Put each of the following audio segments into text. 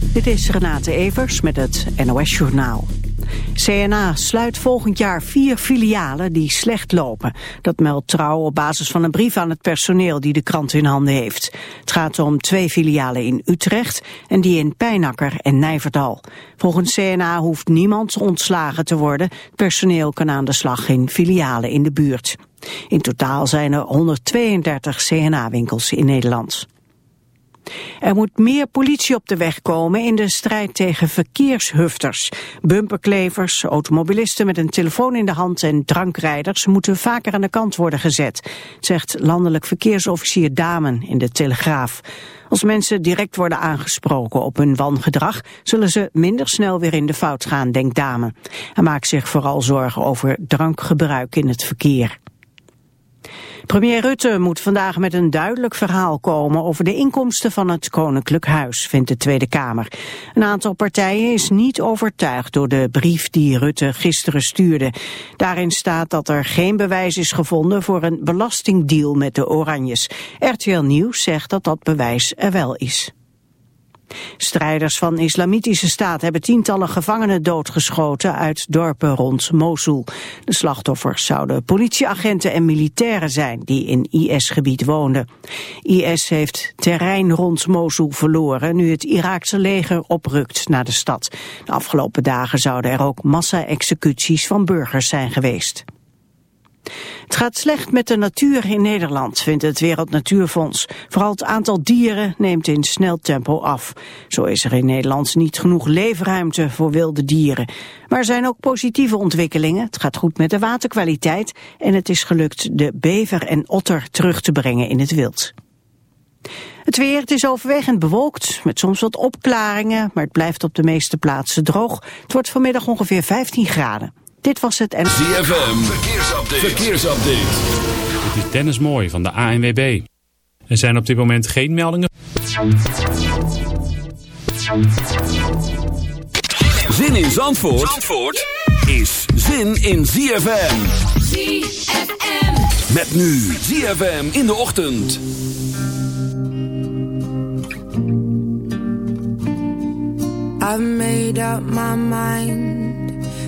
Dit is Renate Evers met het NOS Journaal. CNA sluit volgend jaar vier filialen die slecht lopen. Dat meldt Trouw op basis van een brief aan het personeel die de krant in handen heeft. Het gaat om twee filialen in Utrecht en die in Pijnakker en Nijverdal. Volgens CNA hoeft niemand ontslagen te worden. Personeel kan aan de slag in filialen in de buurt. In totaal zijn er 132 CNA-winkels in Nederland. Er moet meer politie op de weg komen in de strijd tegen verkeershufters. Bumperklevers, automobilisten met een telefoon in de hand en drankrijders moeten vaker aan de kant worden gezet, zegt landelijk verkeersofficier Damen in de Telegraaf. Als mensen direct worden aangesproken op hun wangedrag, zullen ze minder snel weer in de fout gaan, denkt Damen. Hij maakt zich vooral zorgen over drankgebruik in het verkeer. Premier Rutte moet vandaag met een duidelijk verhaal komen over de inkomsten van het Koninklijk Huis, vindt de Tweede Kamer. Een aantal partijen is niet overtuigd door de brief die Rutte gisteren stuurde. Daarin staat dat er geen bewijs is gevonden voor een belastingdeal met de Oranjes. RTL Nieuws zegt dat dat bewijs er wel is. Strijders van islamitische staat hebben tientallen gevangenen doodgeschoten uit dorpen rond Mosul. De slachtoffers zouden politieagenten en militairen zijn die in IS-gebied woonden. IS heeft terrein rond Mosul verloren nu het Iraakse leger oprukt naar de stad. De afgelopen dagen zouden er ook massa-executies van burgers zijn geweest. Het gaat slecht met de natuur in Nederland, vindt het Wereld Natuurfonds. Vooral het aantal dieren neemt in snel tempo af. Zo is er in Nederland niet genoeg leefruimte voor wilde dieren. Maar er zijn ook positieve ontwikkelingen. Het gaat goed met de waterkwaliteit en het is gelukt de bever en otter terug te brengen in het wild. Het weer, is overwegend bewolkt, met soms wat opklaringen, maar het blijft op de meeste plaatsen droog. Het wordt vanmiddag ongeveer 15 graden. Dit was het... ZFM, verkeersupdate. verkeersupdate. Dit is Dennis Mooi van de ANWB. Er zijn op dit moment geen meldingen. Zin in Zandvoort, Zandvoort is zin in ZFM. ZFM. Met nu ZFM in de ochtend. I've made up my mind.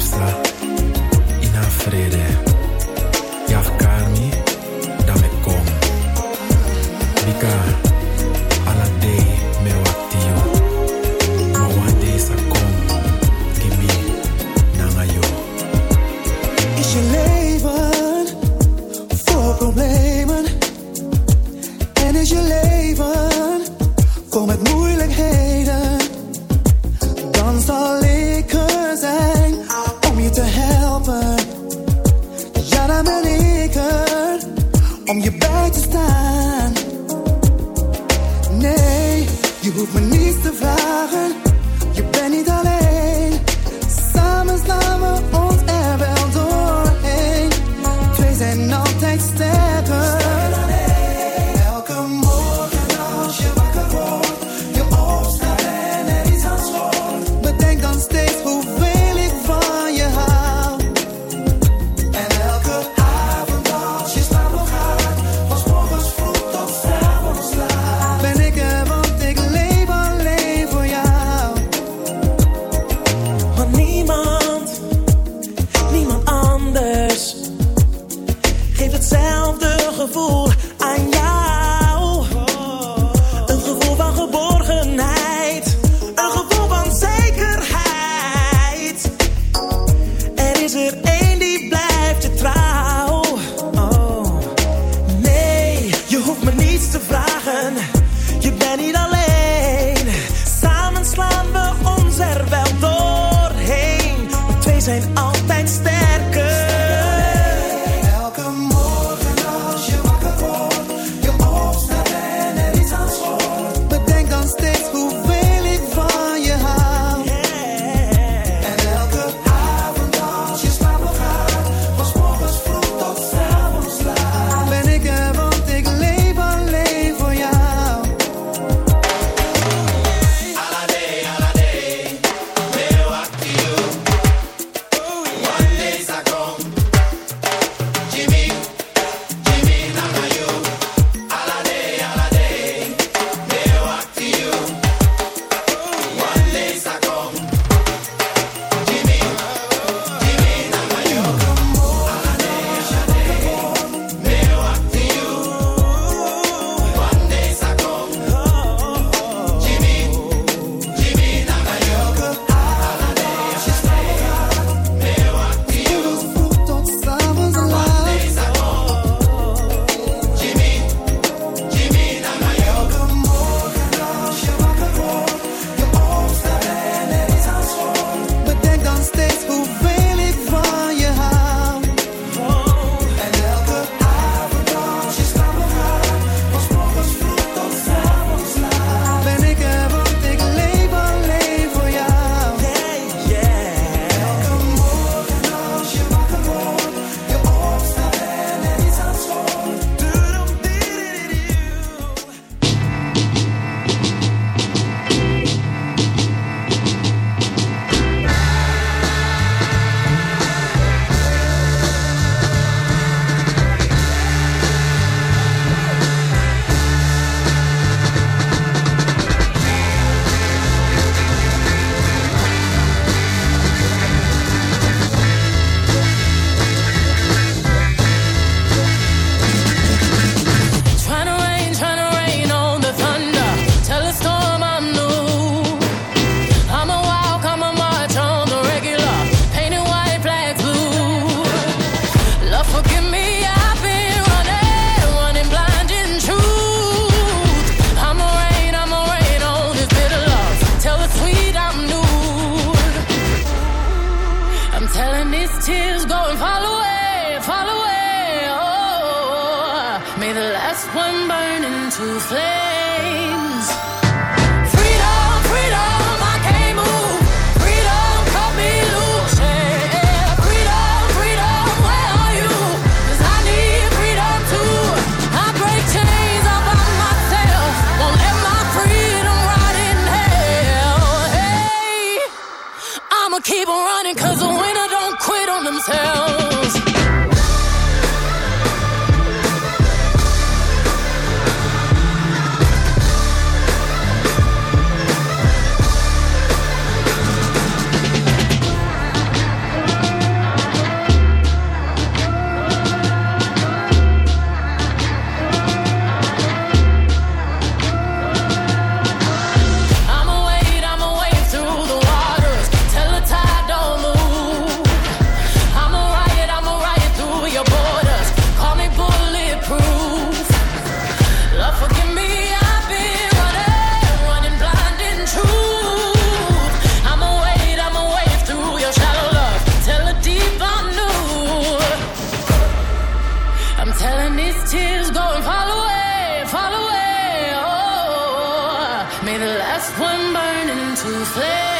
Wasan ipsa Ina frede last one burn into flames.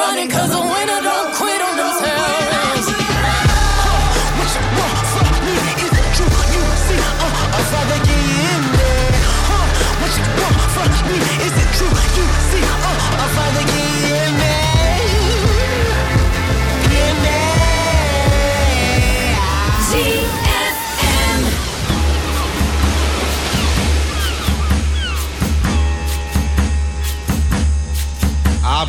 running 'cause the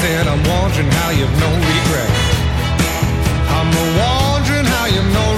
Said I'm wondering how you've no regret. I'm wondering how you've no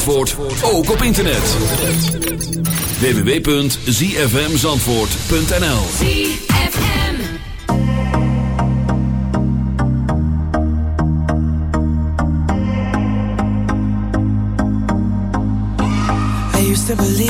Zandvoort ook op internet. www.zfmzandvoort.nl ZFM I used to believe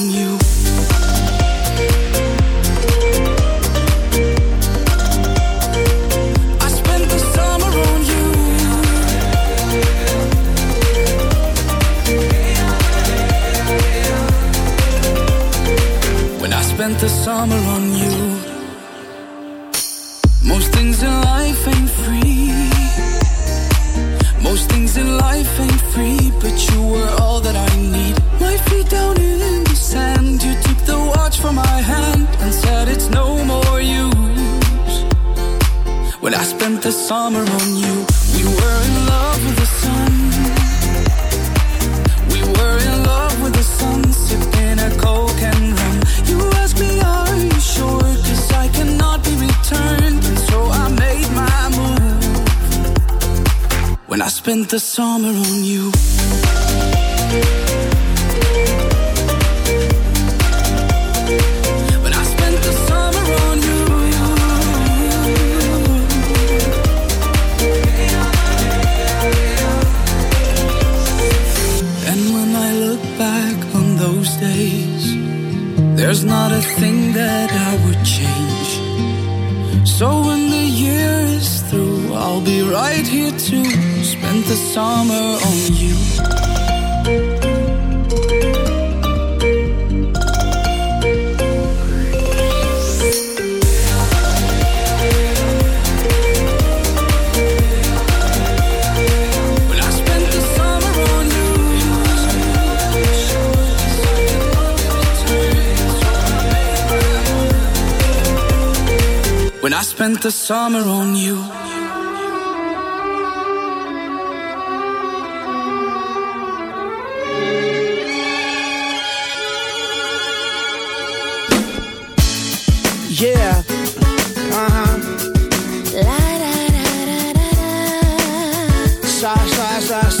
summer on the summer on you. the summer on you. Yeah. Uh-huh. La da da da da da. Sa sa sa.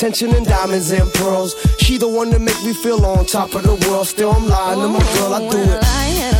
Attention and diamonds and pearls. She the one that make me feel on top of the world. Still, I'm lying to my girl. I do it.